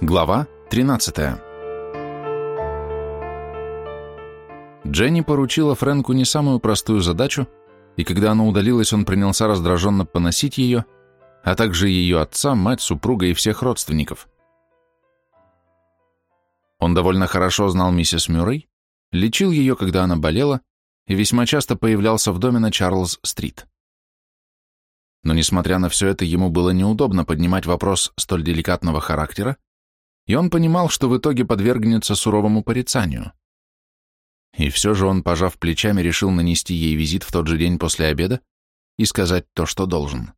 Глава 13 Дженни поручила Фрэнку не самую простую задачу, и когда она удалилась, он принялся раздраженно поносить ее, а также ее отца, мать, супруга и всех родственников. Он довольно хорошо знал миссис Мюррей, лечил ее, когда она болела, и весьма часто появлялся в доме на Чарльз-стрит. Но, несмотря на все это, ему было неудобно поднимать вопрос столь деликатного характера, и он понимал, что в итоге подвергнется суровому порицанию. И все же он, пожав плечами, решил нанести ей визит в тот же день после обеда и сказать то, что должен.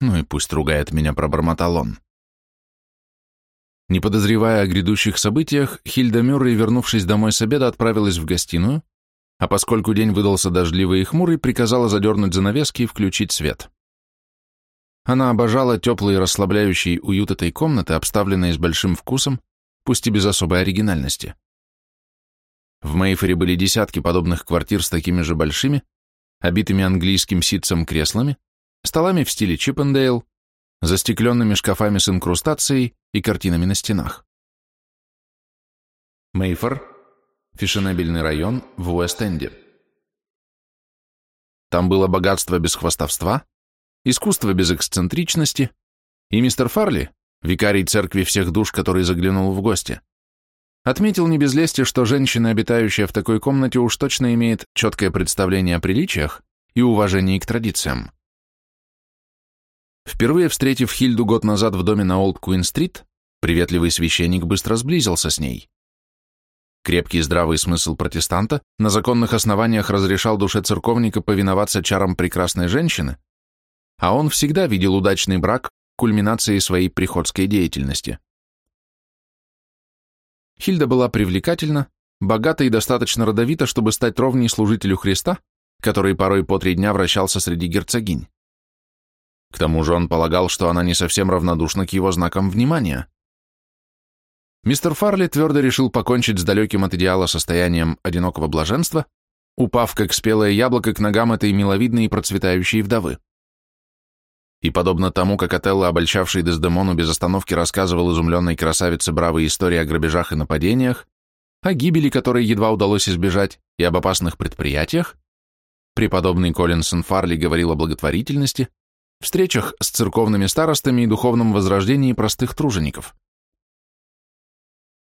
«Ну и пусть ругает меня», — пробормотал он. Не подозревая о грядущих событиях, Хильда Мюррей, вернувшись домой с обеда, отправилась в гостиную, а поскольку день выдался дождливый и хмурый, приказала задернуть занавески и включить свет. Она обожала теплый и расслабляющий уют этой комнаты, обставленной с большим вкусом, пусть и без особой оригинальности. В Мейфере были десятки подобных квартир с такими же большими, обитыми английским ситцем креслами, столами в стиле Чиппендейл, застекленными шкафами с инкрустацией и картинами на стенах. Мейфер – фешенебельный район в Уэст-Энде. Там было богатство без хвастовства, искусство без эксцентричности, и мистер Фарли, викарий церкви всех душ, который заглянул в гости, отметил не без лести, что женщина, обитающая в такой комнате, уж точно имеет четкое представление о приличиях и уважении к традициям. Впервые встретив Хильду год назад в доме на Олд Куин-стрит, приветливый священник быстро сблизился с ней. Крепкий здравый смысл протестанта на законных основаниях разрешал душе церковника повиноваться чарам прекрасной женщины, а он всегда видел удачный брак кульминацией своей приходской деятельности. Хильда была привлекательна, богата и достаточно родовита, чтобы стать ровней служителю Христа, который порой по три дня вращался среди герцогинь. К тому же он полагал, что она не совсем равнодушна к его знакам внимания. Мистер Фарли твердо решил покончить с далеким от идеала состоянием одинокого блаженства, упав как спелое яблоко к ногам этой миловидной и процветающей вдовы. И подобно тому, как Отелло, обольщавший Дездемону, без остановки рассказывал изумленной красавице бравые истории о грабежах и нападениях, о гибели, которой едва удалось избежать, и об опасных предприятиях, преподобный Коллинсон Фарли говорил о благотворительности, встречах с церковными старостами и духовном возрождении простых тружеников.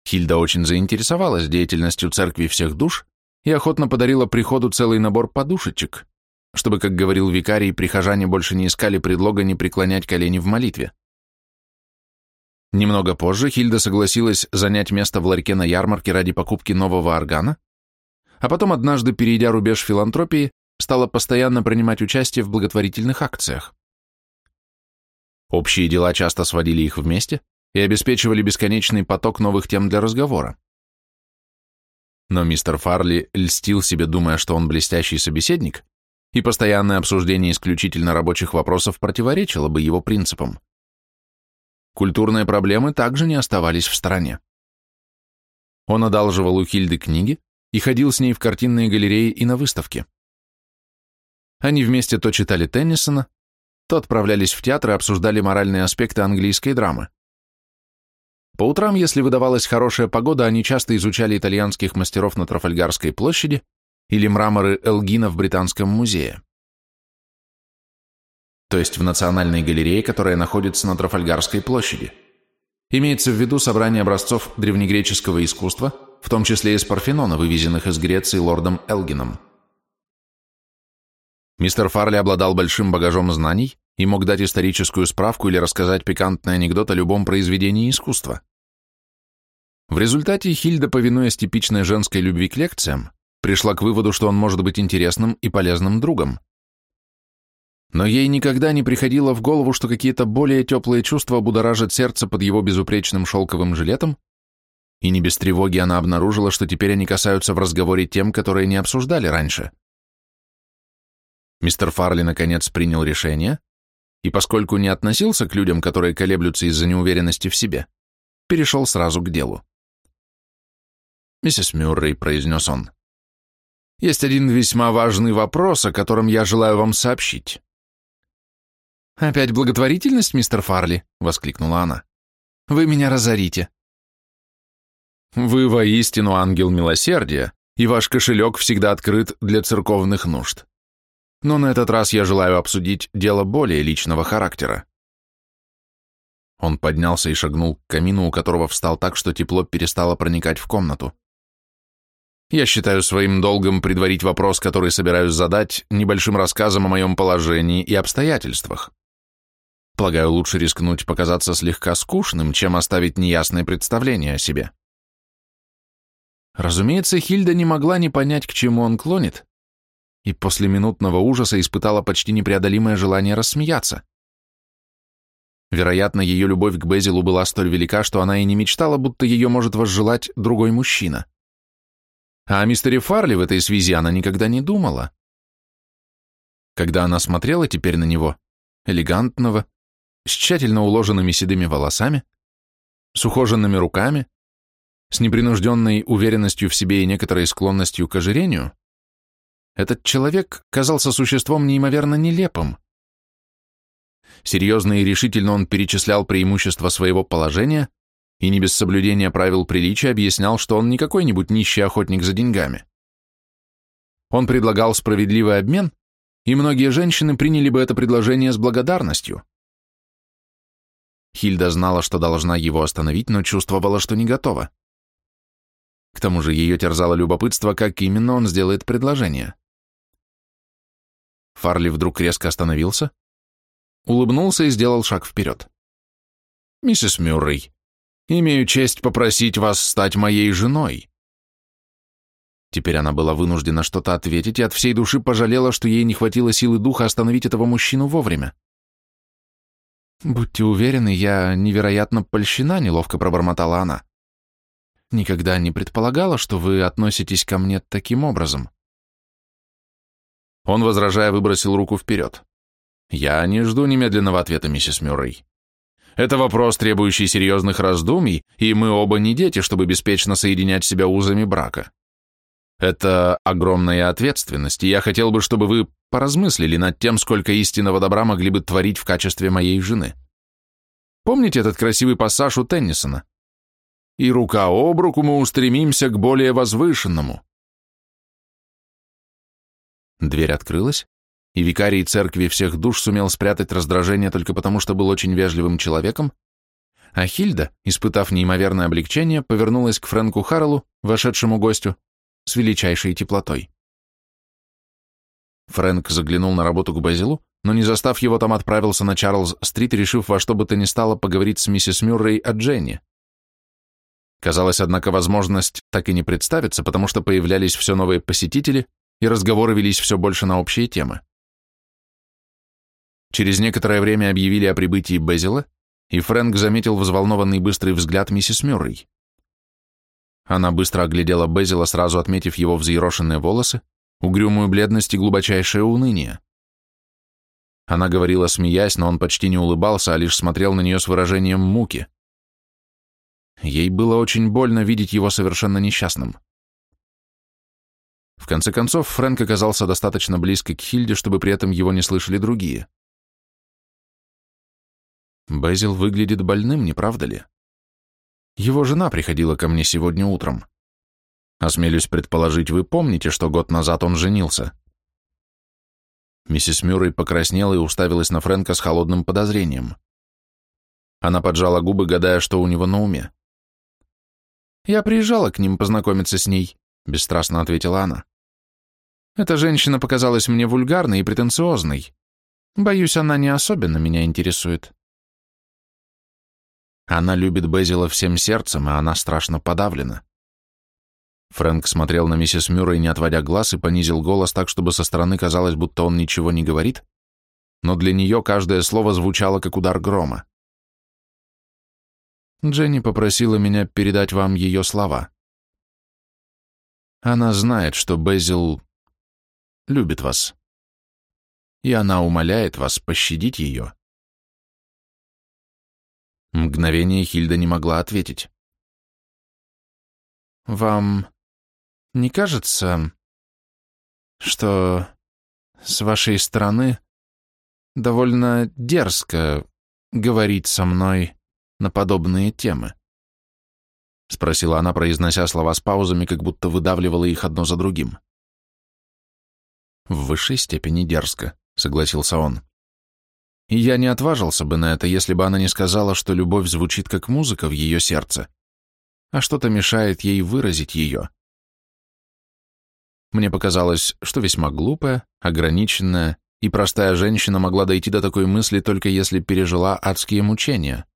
Хильда очень заинтересовалась деятельностью церкви всех душ и охотно подарила приходу целый набор подушечек, чтобы, как говорил викарий, прихожане больше не искали предлога не преклонять колени в молитве. Немного позже Хильда согласилась занять место в ларьке на ярмарке ради покупки нового органа, а потом однажды, перейдя рубеж филантропии, стала постоянно принимать участие в благотворительных акциях. Общие дела часто сводили их вместе и обеспечивали бесконечный поток новых тем для разговора. Но мистер Фарли льстил себе, думая, что он блестящий собеседник, и постоянное обсуждение исключительно рабочих вопросов противоречило бы его принципам. Культурные проблемы также не оставались в стороне. Он одалживал у Хильды книги и ходил с ней в картинные галереи и на выставки. Они вместе то читали Теннисона, то отправлялись в театр и обсуждали моральные аспекты английской драмы. По утрам, если выдавалась хорошая погода, они часто изучали итальянских мастеров на Трафальгарской площади или мраморы Элгина в Британском музее. То есть в Национальной галерее, которая находится на Трафальгарской площади. Имеется в виду собрание образцов древнегреческого искусства, в том числе из Парфенона, вывезенных из Греции лордом Элгином. Мистер Фарли обладал большим багажом знаний и мог дать историческую справку или рассказать пикантный анекдот о любом произведении искусства. В результате Хильда, повинуясь типичной женской любви к лекциям, пришла к выводу, что он может быть интересным и полезным другом. Но ей никогда не приходило в голову, что какие-то более теплые чувства будоражат сердце под его безупречным шелковым жилетом, и не без тревоги она обнаружила, что теперь они касаются в разговоре тем, которые не обсуждали раньше. Мистер Фарли наконец принял решение, и поскольку не относился к людям, которые колеблются из-за неуверенности в себе, перешел сразу к делу. «Миссис Мюррей», — произнес он, — «есть один весьма важный вопрос, о котором я желаю вам сообщить». «Опять благотворительность, мистер Фарли?» — воскликнула она. Вы меня разорите». «Вы воистину ангел милосердия, и ваш кошелек всегда открыт для церковных нужд. Но на этот раз я желаю обсудить дело более личного характера». Он поднялся и шагнул к камину, у которого встал так, что тепло перестало проникать в комнату. Я считаю своим долгом предварить вопрос, который собираюсь задать, небольшим рассказом о моем положении и обстоятельствах. Полагаю, лучше рискнуть показаться слегка скучным, чем оставить неясное представление о себе. Разумеется, Хильда не могла не понять, к чему он клонит, и после минутного ужаса испытала почти непреодолимое желание рассмеяться. Вероятно, ее любовь к Безилу была столь велика, что она и не мечтала, будто ее может возжелать другой мужчина. А о мистере Фарли в этой связи она никогда не думала. Когда она смотрела теперь на него, элегантного, с тщательно уложенными седыми волосами, с ухоженными руками, с непринужденной уверенностью в себе и некоторой склонностью к ожирению, этот человек казался существом неимоверно нелепым. Серьезно и решительно он перечислял преимущества своего положения, и не без соблюдения правил приличия объяснял, что он не какой-нибудь нищий охотник за деньгами. Он предлагал справедливый обмен, и многие женщины приняли бы это предложение с благодарностью. Хильда знала, что должна его остановить, но чувствовала, что не готова. К тому же ее терзало любопытство, как именно он сделает предложение. Фарли вдруг резко остановился, улыбнулся и сделал шаг вперед. «Миссис Мюррей, Имею честь попросить вас стать моей женой». Теперь она была вынуждена что-то ответить и от всей души пожалела, что ей не хватило силы духа остановить этого мужчину вовремя. «Будьте уверены, я невероятно польщена», — неловко пробормотала она. «Никогда не предполагала, что вы относитесь ко мне таким образом». Он, возражая, выбросил руку вперед. «Я не жду немедленного ответа, миссис Мюррей. Это вопрос, требующий серьезных раздумий, и мы оба не дети, чтобы беспечно соединять себя узами брака. Это огромная ответственность, и я хотел бы, чтобы вы поразмыслили над тем, сколько истинного добра могли бы творить в качестве моей жены. Помните этот красивый пассаж у Теннисона? «И рука об руку мы устремимся к более возвышенному». Дверь открылась, и викарий церкви всех душ сумел спрятать раздражение только потому, что был очень вежливым человеком, а Хильда, испытав неимоверное облегчение, повернулась к Фрэнку Харреллу, вошедшему гостю, с величайшей теплотой. Фрэнк заглянул на работу к Базилу, но не застав его там, отправился на Чарльз-стрит, решив во что бы то ни стало поговорить с миссис Мюррей о Дженни. Казалось, однако, возможность так и не представится, потому что появлялись все новые посетители, и разговоры велись все больше на общие темы. Через некоторое время объявили о прибытии Безила, и Фрэнк заметил взволнованный быстрый взгляд миссис Мюррей. Она быстро оглядела Безила, сразу отметив его взъерошенные волосы, угрюмую бледность и глубочайшее уныние. Она говорила, смеясь, но он почти не улыбался, а лишь смотрел на нее с выражением муки. Ей было очень больно видеть его совершенно несчастным. В конце концов, Фрэнк оказался достаточно близко к Хильде, чтобы при этом его не слышали другие. Безил выглядит больным, не правда ли? Его жена приходила ко мне сегодня утром. Осмелюсь предположить, вы помните, что год назад он женился. Миссис Мюррей покраснела и уставилась на Фрэнка с холодным подозрением. Она поджала губы, гадая, что у него на уме. «Я приезжала к ним познакомиться с ней», — бесстрастно ответила она. «Эта женщина показалась мне вульгарной и претенциозной. Боюсь, она не особенно меня интересует». Она любит Безила всем сердцем, и она страшно подавлена. Фрэнк смотрел на миссис Мюррей, не отводя глаз, и понизил голос так, чтобы со стороны казалось, будто он ничего не говорит, но для нее каждое слово звучало, как удар грома. Дженни попросила меня передать вам ее слова. Она знает, что Безил любит вас, и она умоляет вас пощадить ее. Мгновение Хильда не могла ответить. «Вам не кажется, что с вашей стороны довольно дерзко говорить со мной на подобные темы? Спросила она, произнося слова с паузами, как будто выдавливала их одно за другим. В высшей степени дерзко, согласился он. И я не отважился бы на это, если бы она не сказала, что любовь звучит как музыка в ее сердце, а что-то мешает ей выразить ее. Мне показалось, что весьма глупая, ограниченная и простая женщина могла дойти до такой мысли только если пережила адские мучения.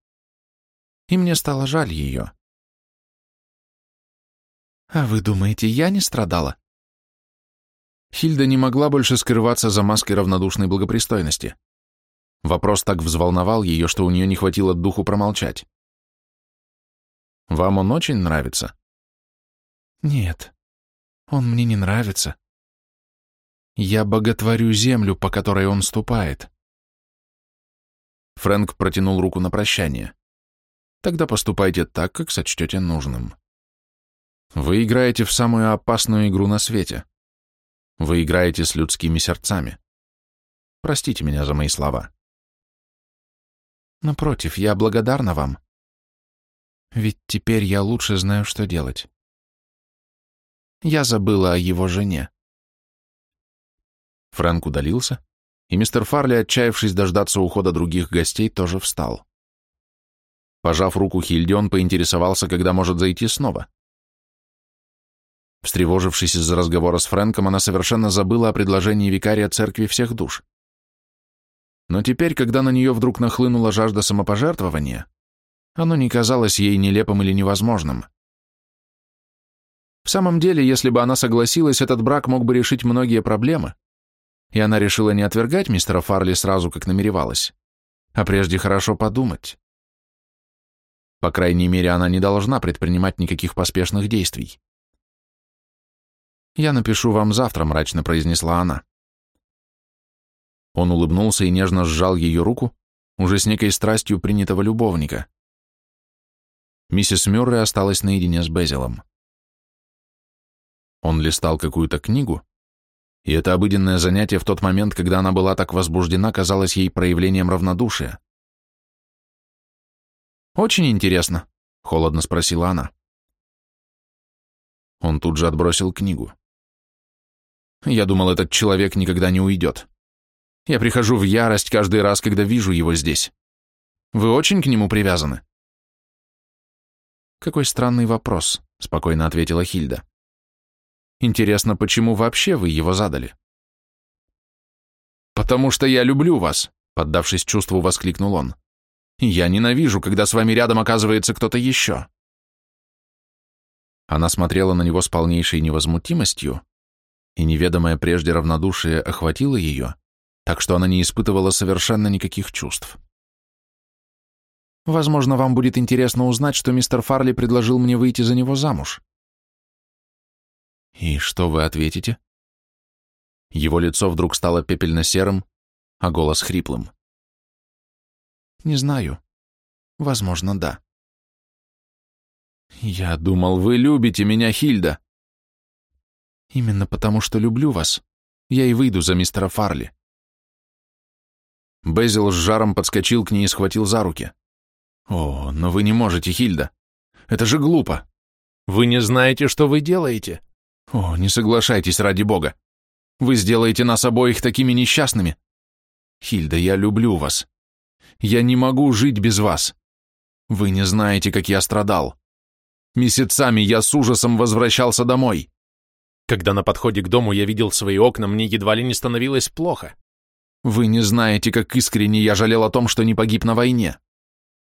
И мне стало жаль ее. «А вы думаете, я не страдала?» Хильда не могла больше скрываться за маской равнодушной благопристойности. Вопрос так взволновал ее, что у нее не хватило духу промолчать. «Вам он очень нравится?» «Нет, он мне не нравится. Я боготворю землю, по которой он ступает». Фрэнк протянул руку на прощание. «Тогда поступайте так, как сочтете нужным. Вы играете в самую опасную игру на свете. Вы играете с людскими сердцами. Простите меня за мои слова. Напротив, я благодарна вам. Ведь теперь я лучше знаю, что делать. Я забыла о его жене. Фрэнк удалился, и мистер Фарли, отчаявшись дождаться ухода других гостей, тоже встал. Пожав руку Хильде, он поинтересовался, когда может зайти снова. Встревожившись из-за разговора с Фрэнком, она совершенно забыла о предложении викария церкви всех душ. Но теперь, когда на нее вдруг нахлынула жажда самопожертвования, оно не казалось ей нелепым или невозможным. В самом деле, если бы она согласилась, этот брак мог бы решить многие проблемы, и она решила не отвергать мистера Фарли сразу, как намеревалась, а прежде хорошо подумать. По крайней мере, она не должна предпринимать никаких поспешных действий. «Я напишу вам завтра», — мрачно произнесла она. Он улыбнулся и нежно сжал ее руку, уже с некой страстью принятого любовника. Миссис Мюррей осталась наедине с Безилом. Он листал какую-то книгу, и это обыденное занятие в тот момент, когда она была так возбуждена, казалось ей проявлением равнодушия. «Очень интересно», — холодно спросила она. Он тут же отбросил книгу. «Я думал, этот человек никогда не уйдет. Я прихожу в ярость каждый раз, когда вижу его здесь. Вы очень к нему привязаны?» «Какой странный вопрос», — спокойно ответила Хильда. «Интересно, почему вообще вы его задали?» «Потому что я люблю вас», — поддавшись чувству, воскликнул он. «Я ненавижу, когда с вами рядом оказывается кто-то еще». Она смотрела на него с полнейшей невозмутимостью, и неведомое прежде равнодушие охватило ее, так что она не испытывала совершенно никаких чувств. Возможно, вам будет интересно узнать, что мистер Фарли предложил мне выйти за него замуж. И что вы ответите? Его лицо вдруг стало пепельно-серым, а голос хриплым. Не знаю. Возможно, да. Я думал, вы любите меня, Хильда. Именно потому, что люблю вас, я и выйду за мистера Фарли. Безил с жаром подскочил к ней и схватил за руки. «О, но вы не можете, Хильда. Это же глупо. Вы не знаете, что вы делаете. О, не соглашайтесь ради бога. Вы сделаете нас обоих такими несчастными. Хильда, я люблю вас. Я не могу жить без вас. Вы не знаете, как я страдал. Месяцами я с ужасом возвращался домой. Когда на подходе к дому я видел свои окна, мне едва ли не становилось плохо. Вы не знаете, как искренне я жалел о том, что не погиб на войне.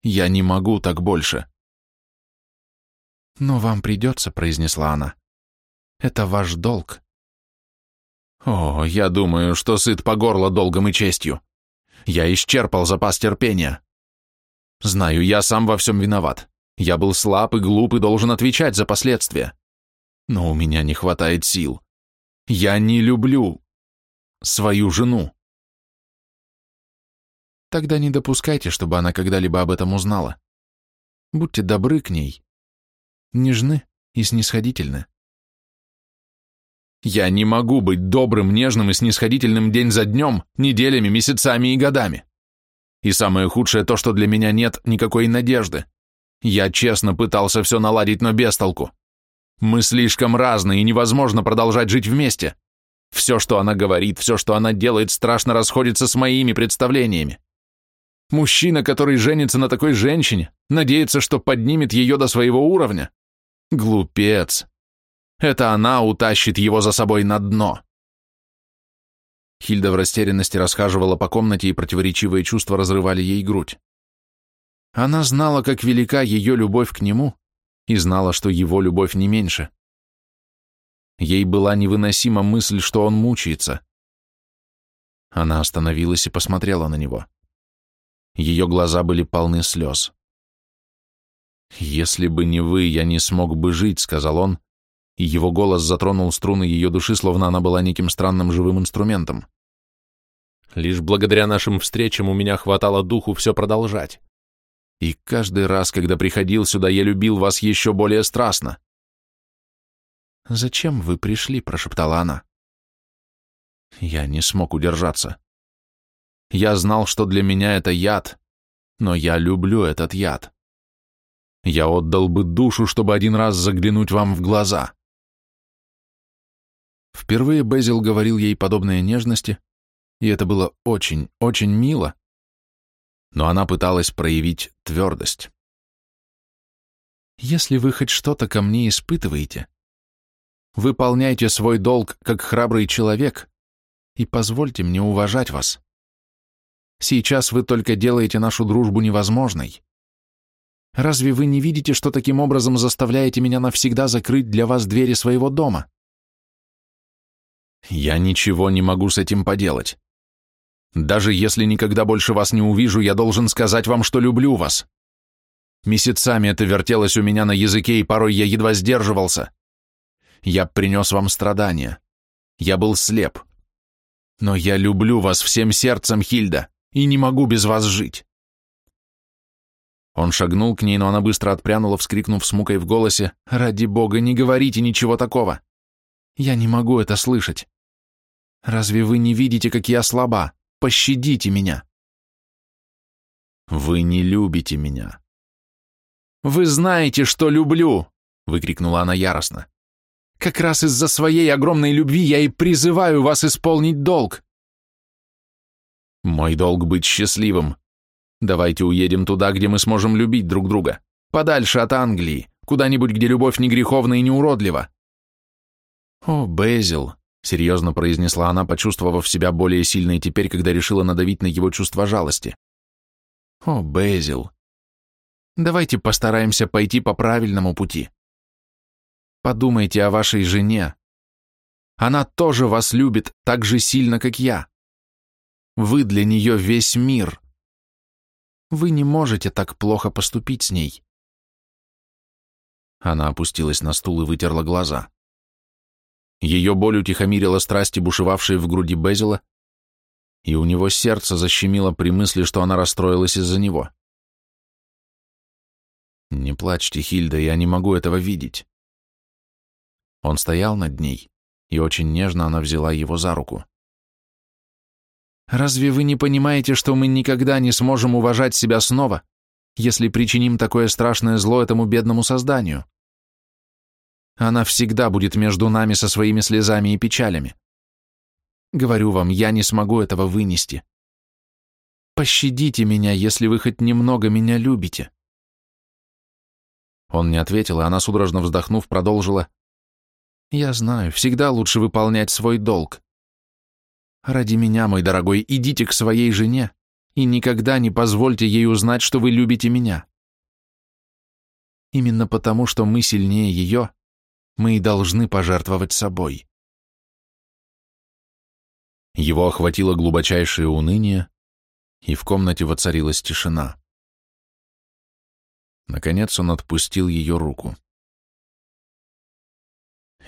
Я не могу так больше. Но вам придется, произнесла она. Это ваш долг. О, я думаю, что сыт по горло долгом и честью. Я исчерпал запас терпения. Знаю, я сам во всем виноват. Я был слаб и глуп и должен отвечать за последствия. Но у меня не хватает сил. Я не люблю свою жену. Тогда не допускайте, чтобы она когда-либо об этом узнала. Будьте добры к ней, нежны и снисходительны. Я не могу быть добрым, нежным и снисходительным день за днем, неделями, месяцами и годами. И самое худшее то, что для меня нет никакой надежды. Я честно пытался все наладить, но без толку. Мы слишком разные, и невозможно продолжать жить вместе. Все, что она говорит, все, что она делает, страшно расходится с моими представлениями. Мужчина, который женится на такой женщине, надеется, что поднимет ее до своего уровня. Глупец. Это она утащит его за собой на дно. Хильда в растерянности расхаживала по комнате, и противоречивые чувства разрывали ей грудь. Она знала, как велика ее любовь к нему, и знала, что его любовь не меньше. Ей была невыносима мысль, что он мучается. Она остановилась и посмотрела на него. Ее глаза были полны слез. «Если бы не вы, я не смог бы жить», — сказал он, и его голос затронул струны ее души, словно она была неким странным живым инструментом. Лишь благодаря нашим встречам у меня хватало духу все продолжать. И каждый раз, когда приходил сюда, я любил вас еще более страстно. «Зачем вы пришли?» — прошептала она. Я не смог удержаться. Я знал, что для меня это яд, но я люблю этот яд. Я отдал бы душу, чтобы один раз заглянуть вам в глаза. Впервые Безил говорил ей подобные нежности, и это было очень, очень мило, но она пыталась проявить твердость. «Если вы хоть что-то ко мне испытываете, выполняйте свой долг как храбрый человек и позвольте мне уважать вас. Сейчас вы только делаете нашу дружбу невозможной. Разве вы не видите, что таким образом заставляете меня навсегда закрыть для вас двери своего дома?» «Я ничего не могу с этим поделать. Даже если никогда больше вас не увижу, я должен сказать вам, что люблю вас. Месяцами это вертелось у меня на языке, и порой я едва сдерживался. Я принес вам страдания. Я был слеп. Но я люблю вас всем сердцем, Хильда, и не могу без вас жить. Он шагнул к ней, но она быстро отпрянула, вскрикнув с мукой в голосе, «Ради бога, не говорите ничего такого! Я не могу это слышать! Разве вы не видите, как я слаба? Пощадите меня. Вы не любите меня. Вы знаете, что люблю, выкрикнула она яростно. Как раз из-за своей огромной любви я и призываю вас исполнить долг. Мой долг быть счастливым. Давайте уедем туда, где мы сможем любить друг друга, подальше от Англии, куда-нибудь, где любовь не греховна и не уродлива. О, Безил, серьезно произнесла она, почувствовав себя более сильной теперь, когда решила надавить на его чувство жалости. О, Безил, давайте постараемся пойти по правильному пути. Подумайте о вашей жене. Она тоже вас любит так же сильно, как я. Вы для нее весь мир. Вы не можете так плохо поступить с ней. Она опустилась на стул и вытерла глаза. Ее боль утихомирила страсти, бушевавшие в груди Безила, и у него сердце защемило при мысли, что она расстроилась из-за него. «Не плачьте, Хильда, я не могу этого видеть». Он стоял над ней, и очень нежно она взяла его за руку. «Разве вы не понимаете, что мы никогда не сможем уважать себя снова, если причиним такое страшное зло этому бедному созданию?» Она всегда будет между нами со своими слезами и печалями. Говорю вам, я не смогу этого вынести. Пощадите меня, если вы хоть немного меня любите. Он не ответил, и она, судорожно вздохнув, продолжила. Я знаю, всегда лучше выполнять свой долг. Ради меня, мой дорогой, идите к своей жене и никогда не позвольте ей узнать, что вы любите меня. Именно потому, что мы сильнее ее, мы и должны пожертвовать собой. Его охватило глубочайшее уныние, и в комнате воцарилась тишина. Наконец он отпустил ее руку.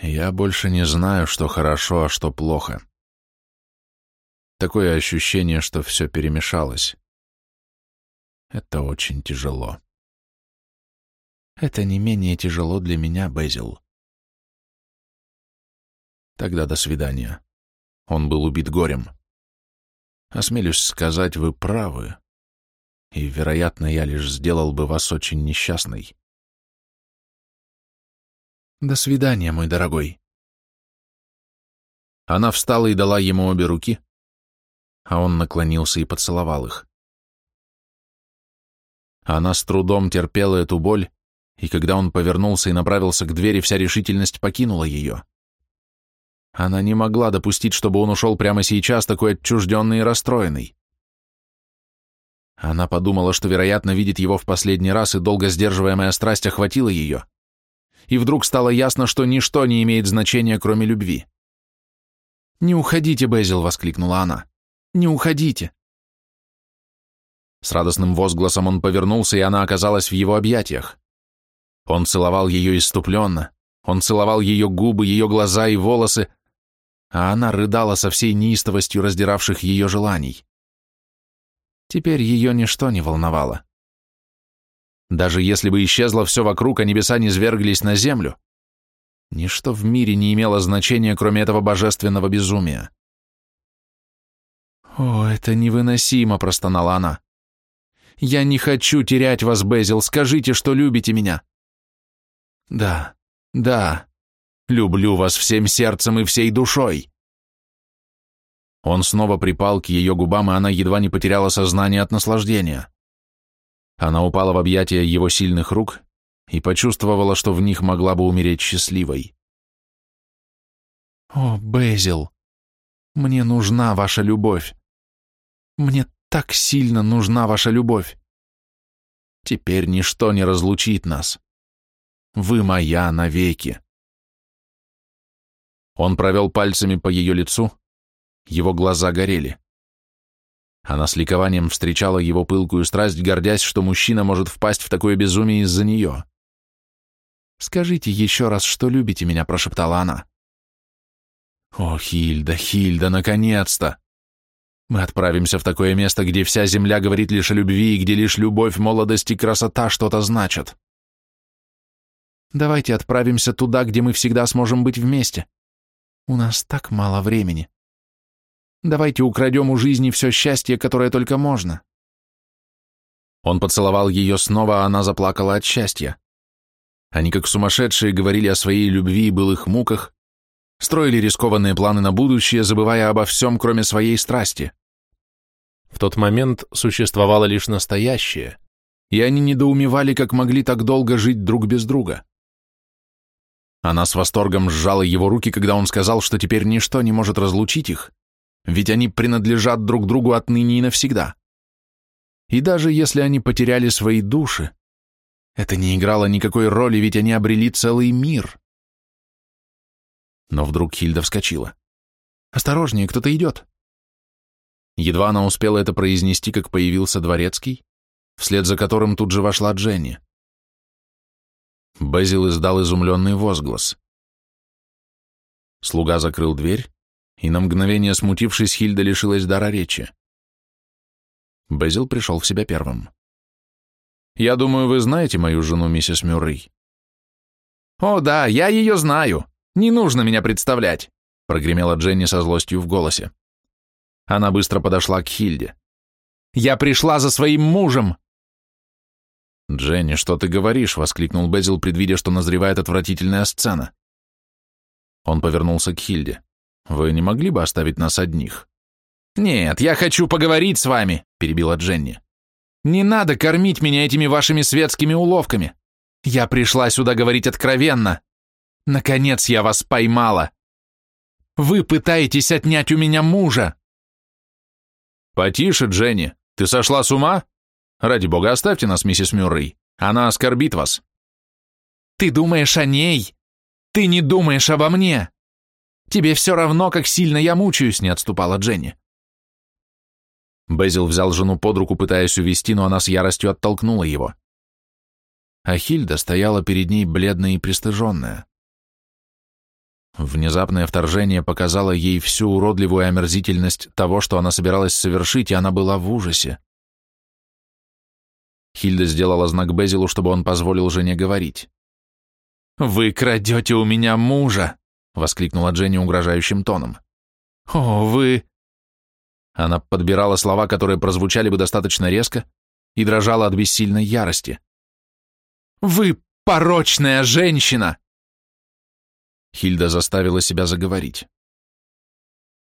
Я больше не знаю, что хорошо, а что плохо. Такое ощущение, что все перемешалось. Это очень тяжело. Это не менее тяжело для меня, Безил. Тогда до свидания. Он был убит горем. Осмелюсь сказать, вы правы. и, вероятно, я лишь сделал бы вас очень несчастной. До свидания, мой дорогой. Она встала и дала ему обе руки, а он наклонился и поцеловал их. Она с трудом терпела эту боль, и когда он повернулся и направился к двери, вся решительность покинула ее. Она не могла допустить, чтобы он ушел прямо сейчас, такой отчужденный и расстроенный. Она подумала, что, вероятно, видит его в последний раз, и долго сдерживаемая страсть охватила ее. И вдруг стало ясно, что ничто не имеет значения, кроме любви. «Не уходите, Безил!» — воскликнула она. «Не уходите!» С радостным возгласом он повернулся, и она оказалась в его объятиях. Он целовал ее иступленно, он целовал ее губы, ее глаза и волосы, а она рыдала со всей неистовостью раздиравших ее желаний. Теперь ее ничто не волновало. Даже если бы исчезло все вокруг, а небеса не зверглись на землю, ничто в мире не имело значения, кроме этого божественного безумия. «О, это невыносимо!» — простонала она. «Я не хочу терять вас, Безил, скажите, что любите меня!» «Да, да, люблю вас всем сердцем и всей душой!» Он снова припал к ее губам, и она едва не потеряла сознание от наслаждения. Она упала в объятия его сильных рук и почувствовала, что в них могла бы умереть счастливой. «О, Безил, мне нужна ваша любовь. Мне так сильно нужна ваша любовь. Теперь ничто не разлучит нас. Вы моя навеки». Он провел пальцами по ее лицу, его глаза горели. Она с ликованием встречала его пылкую страсть, гордясь, что мужчина может впасть в такое безумие из-за нее. «Скажите еще раз, что любите меня», — прошептала она. «О, Хильда, Хильда, наконец-то! Мы отправимся в такое место, где вся земля говорит лишь о любви, и где лишь любовь, молодость и красота что-то значат. Давайте отправимся туда, где мы всегда сможем быть вместе. У нас так мало времени. Давайте украдем у жизни все счастье, которое только можно. Он поцеловал ее снова, а она заплакала от счастья. Они, как сумасшедшие, говорили о своей любви и былых муках, строили рискованные планы на будущее, забывая обо всем, кроме своей страсти. В тот момент существовало лишь настоящее, и они недоумевали, как могли так долго жить друг без друга. Она с восторгом сжала его руки, когда он сказал, что теперь ничто не может разлучить их, ведь они принадлежат друг другу отныне и навсегда. И даже если они потеряли свои души, это не играло никакой роли, ведь они обрели целый мир. Но вдруг Хильда вскочила. «Осторожнее, кто-то идет!» Едва она успела это произнести, как появился дворецкий, вслед за которым тут же вошла Дженни. Безил издал изумленный возглас. Слуга закрыл дверь, и на мгновение смутившись, Хильда лишилась дара речи. Безил пришел в себя первым. «Я думаю, вы знаете мою жену, миссис Мюррей?» «О, да, я ее знаю. Не нужно меня представлять», — прогремела Дженни со злостью в голосе. Она быстро подошла к Хильде. «Я пришла за своим мужем!» «Дженни, что ты говоришь?» — воскликнул Безил, предвидя, что назревает отвратительная сцена. Он повернулся к Хильде. Вы не могли бы оставить нас одних? Нет, я хочу поговорить с вами, перебила Дженни. Не надо кормить меня этими вашими светскими уловками. Я пришла сюда говорить откровенно. Наконец я вас поймала. Вы пытаетесь отнять у меня мужа. Потише, Дженни. Ты сошла с ума? Ради бога, оставьте нас, миссис Мюррей. Она оскорбит вас. Ты думаешь о ней? Ты не думаешь обо мне. «Тебе все равно, как сильно я мучаюсь», — не отступала Дженни. Безил взял жену под руку, пытаясь увести, но она с яростью оттолкнула его. А Хильда стояла перед ней бледная и пристыженная. Внезапное вторжение показало ей всю уродливую омерзительность того, что она собиралась совершить, и она была в ужасе. Хильда сделала знак Безилу, чтобы он позволил жене говорить. «Вы крадете у меня мужа!» — воскликнула Дженни угрожающим тоном. «О, вы...» Она подбирала слова, которые прозвучали бы достаточно резко, и дрожала от бессильной ярости. «Вы порочная женщина!» Хильда заставила себя заговорить.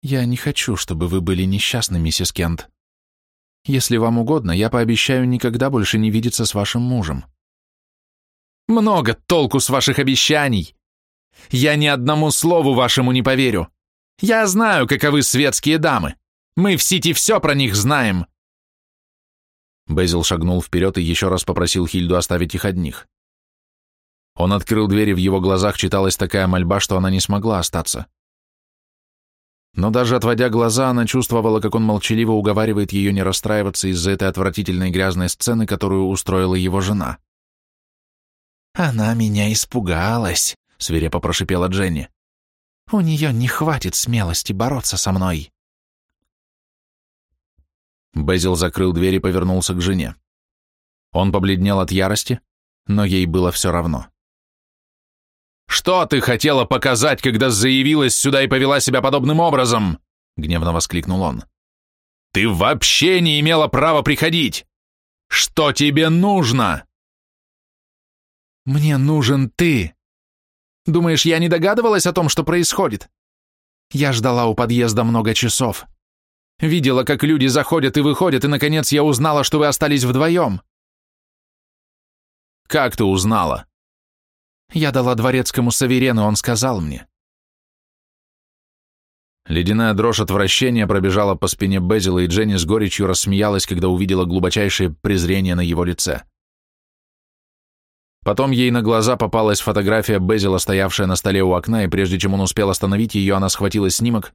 «Я не хочу, чтобы вы были несчастны, миссис Кент. Если вам угодно, я пообещаю никогда больше не видеться с вашим мужем». «Много толку с ваших обещаний! Я ни одному слову вашему не поверю. Я знаю, каковы светские дамы. Мы в Сити все про них знаем». Безил шагнул вперед и еще раз попросил Хильду оставить их одних. Он открыл дверь, и в его глазах читалась такая мольба, что она не смогла остаться. Но даже отводя глаза, она чувствовала, как он молчаливо уговаривает ее не расстраиваться из-за этой отвратительной грязной сцены, которую устроила его жена. «Она меня испугалась», — свирепо прошипела Дженни. «У нее не хватит смелости бороться со мной». Безил закрыл дверь и повернулся к жене. Он побледнел от ярости, но ей было все равно. «Что ты хотела показать, когда заявилась сюда и повела себя подобным образом?» — гневно воскликнул он. «Ты вообще не имела права приходить! Что тебе нужно?» «Мне нужен ты. Думаешь, я не догадывалась о том, что происходит? Я ждала у подъезда много часов. Видела, как люди заходят и выходят, и, наконец, я узнала, что вы остались вдвоем». «Как ты узнала?» Я дала дворецкому Саверену, он сказал мне. Ледяная дрожь отвращения пробежала по спине Безила, и Дженни с горечью рассмеялась, когда увидела глубочайшее презрение на его лице. Потом ей на глаза попалась фотография Безила, стоявшая на столе у окна, и прежде чем он успел остановить ее, она схватила снимок,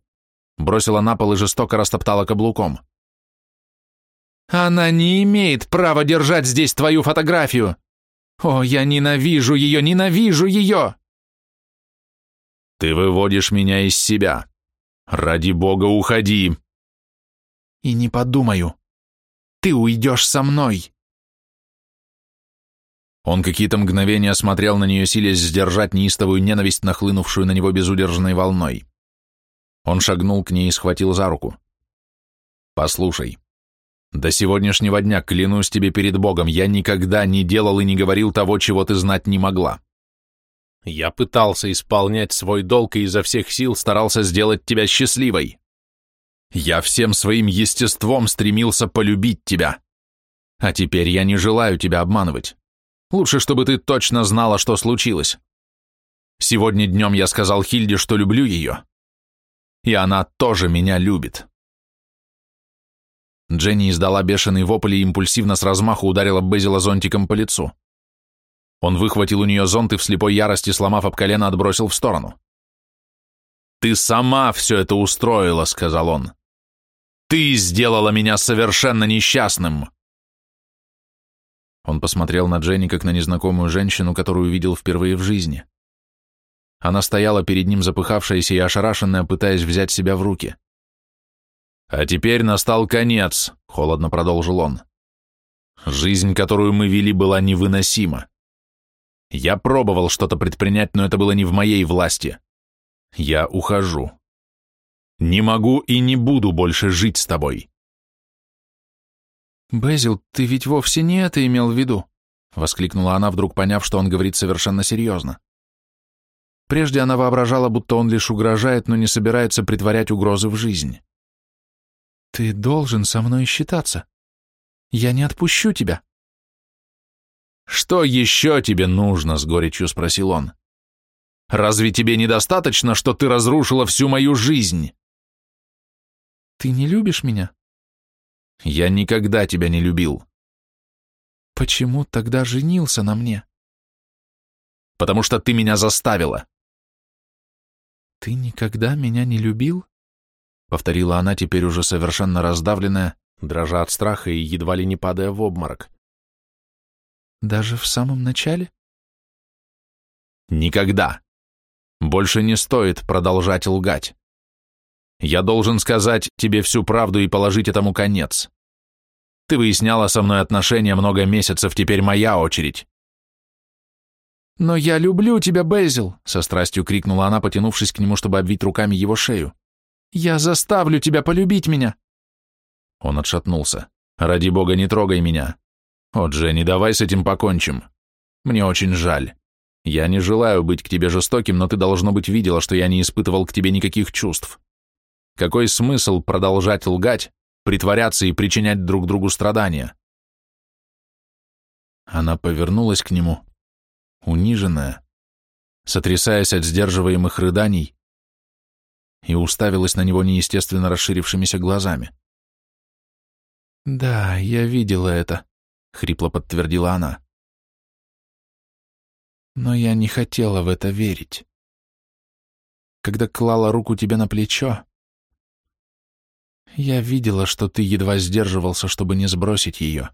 бросила на пол и жестоко растоптала каблуком. «Она не имеет права держать здесь твою фотографию!» О, я ненавижу ее, ненавижу ее! Ты выводишь меня из себя. Ради бога, уходи. И не подумаю. Ты уйдешь со мной. Он какие-то мгновения смотрел на нее, силясь сдержать неистовую ненависть, нахлынувшую на него безудержной волной. Он шагнул к ней и схватил за руку. «Послушай, до сегодняшнего дня, клянусь тебе перед Богом, я никогда не делал и не говорил того, чего ты знать не могла. Я пытался исполнять свой долг и изо всех сил старался сделать тебя счастливой. Я всем своим естеством стремился полюбить тебя. А теперь я не желаю тебя обманывать. Лучше, чтобы ты точно знала, что случилось. Сегодня днем я сказал Хильде, что люблю ее. И она тоже меня любит. Дженни издала бешеный вопль и импульсивно с размаху ударила Безила зонтиком по лицу. Он выхватил у нее зонт и в слепой ярости, сломав об колено, отбросил в сторону. «Ты сама все это устроила», — сказал он. «Ты сделала меня совершенно несчастным!» Он посмотрел на Дженни, как на незнакомую женщину, которую видел впервые в жизни. Она стояла перед ним запыхавшаяся и ошарашенная, пытаясь взять себя в руки. «А теперь настал конец», — холодно продолжил он. «Жизнь, которую мы вели, была невыносима. Я пробовал что-то предпринять, но это было не в моей власти. Я ухожу. Не могу и не буду больше жить с тобой». «Безил, ты ведь вовсе не это имел в виду», — воскликнула она, вдруг поняв, что он говорит совершенно серьезно. Прежде она воображала, будто он лишь угрожает, но не собирается притворять угрозы в жизнь. Ты должен со мной считаться. Я не отпущу тебя. Что еще тебе нужно? С горечью спросил он. Разве тебе недостаточно, что ты разрушила всю мою жизнь? Ты не любишь меня? Я никогда тебя не любил. Почему тогда женился на мне? Потому что ты меня заставила. Ты никогда меня не любил? Повторила она теперь уже совершенно раздавленная, дрожа от страха и едва ли не падая в обморок. Даже в самом начале? Никогда. Больше не стоит продолжать лгать. Я должен сказать тебе всю правду и положить этому конец. Ты выясняла со мной отношения много месяцев, теперь моя очередь. «Но я люблю тебя, Безил!» — со страстью крикнула она, потянувшись к нему, чтобы обвить руками его шею. Я заставлю тебя полюбить меня!» Он отшатнулся. «Ради бога, не трогай меня. «О, Дженни, давай с этим покончим. Мне очень жаль. Я не желаю быть к тебе жестоким, но ты, должно быть, видела, что я не испытывал к тебе никаких чувств. Какой смысл продолжать лгать, притворяться и причинять друг другу страдания?» Она повернулась к нему, униженная, сотрясаясь от сдерживаемых рыданий, и уставилась на него неестественно расширившимися глазами. «Да, я видела это», — хрипло подтвердила она. «Но я не хотела в это верить. Когда клала руку тебе на плечо, я видела, что ты едва сдерживался, чтобы не сбросить ее.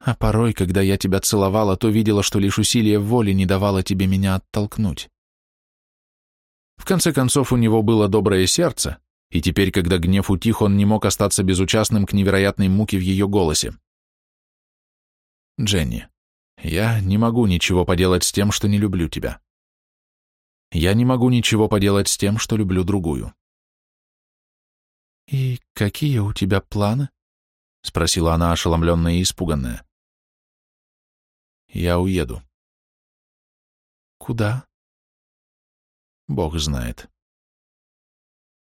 А порой, когда я тебя целовала, то видела, что лишь усилие воли не давало тебе меня оттолкнуть. В конце концов, у него было доброе сердце, и теперь, когда гнев утих, он не мог остаться безучастным к невероятной муке в ее голосе. «Дженни, я не могу ничего поделать с тем, что не люблю тебя. Я не могу ничего поделать с тем, что люблю другую». «И какие у тебя планы?» — спросила она, ошеломленная и испуганная. «Я уеду». «Куда?» Бог знает.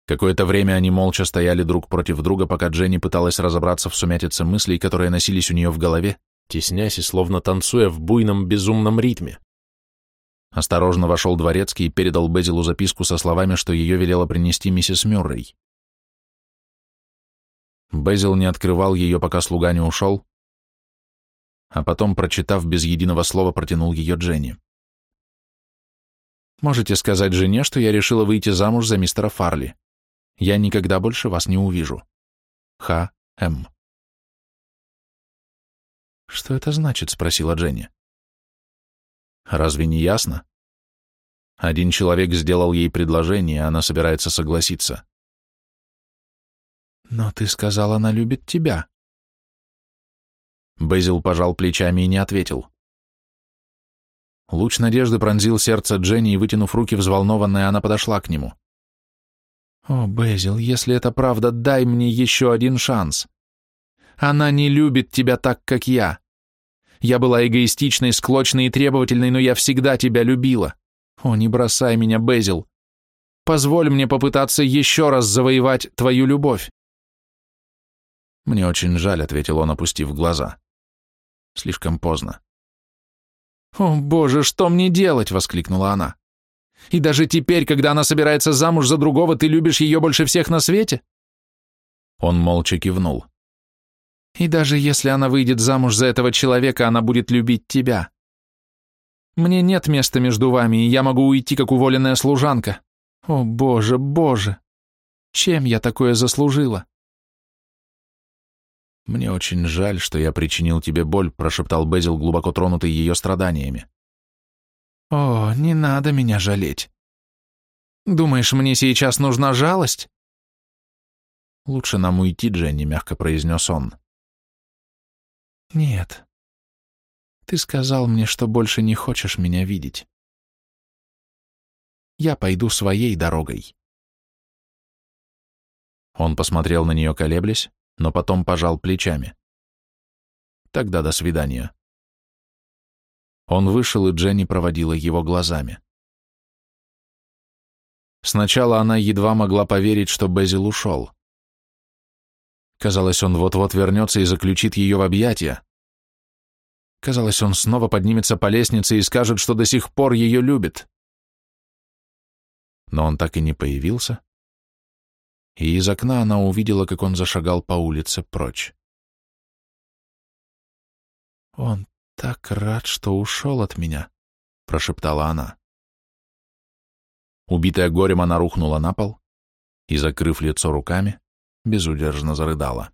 Какое-то время они молча стояли друг против друга, пока Дженни пыталась разобраться в сумятице мыслей, которые носились у нее в голове, теснясь и словно танцуя в буйном безумном ритме. Осторожно вошел дворецкий и передал Безилу записку со словами, что ее велела принести миссис Мюррей. Безил не открывал ее, пока слуга не ушел, а потом, прочитав без единого слова, протянул ее Дженни. Можете сказать жене, что я решила выйти замуж за мистера Фарли. Я никогда больше вас не увижу. Х. М. «Что это значит?» — спросила Дженни. «Разве не ясно? Один человек сделал ей предложение, она собирается согласиться». «Но ты сказал, она любит тебя». Безил пожал плечами и не ответил. Луч надежды пронзил сердце Дженни, и, вытянув руки взволнованная, она подошла к нему. «О, Безил, если это правда, дай мне еще один шанс. Она не любит тебя так, как я. Я была эгоистичной, склочной и требовательной, но я всегда тебя любила. О, не бросай меня, Безил. Позволь мне попытаться еще раз завоевать твою любовь». «Мне очень жаль», — ответил он, опустив глаза. «Слишком поздно. «О, боже, что мне делать?» — воскликнула она. «И даже теперь, когда она собирается замуж за другого, ты любишь ее больше всех на свете?» Он молча кивнул. «И даже если она выйдет замуж за этого человека, она будет любить тебя. Мне нет места между вами, и я могу уйти, как уволенная служанка. О, боже, боже! Чем я такое заслужила?» «Мне очень жаль, что я причинил тебе боль», — прошептал Безил, глубоко тронутый ее страданиями. «О, не надо меня жалеть. Думаешь, мне сейчас нужна жалость?» «Лучше нам уйти, Дженни», — мягко произнес он. «Нет. Ты сказал мне, что больше не хочешь меня видеть. Я пойду своей дорогой». Он посмотрел на нее, колеблясь, но потом пожал плечами. Тогда до свидания. Он вышел, и Дженни проводила его глазами. Сначала она едва могла поверить, что Безил ушел. Казалось, он вот-вот вернется и заключит ее в объятия. Казалось, он снова поднимется по лестнице и скажет, что до сих пор ее любит. Но он так и не появился, и из окна она увидела, как он зашагал по улице прочь. «Он так рад, что ушел от меня», — прошептала она. Убитая горем, она рухнула на пол и, закрыв лицо руками, безудержно зарыдала.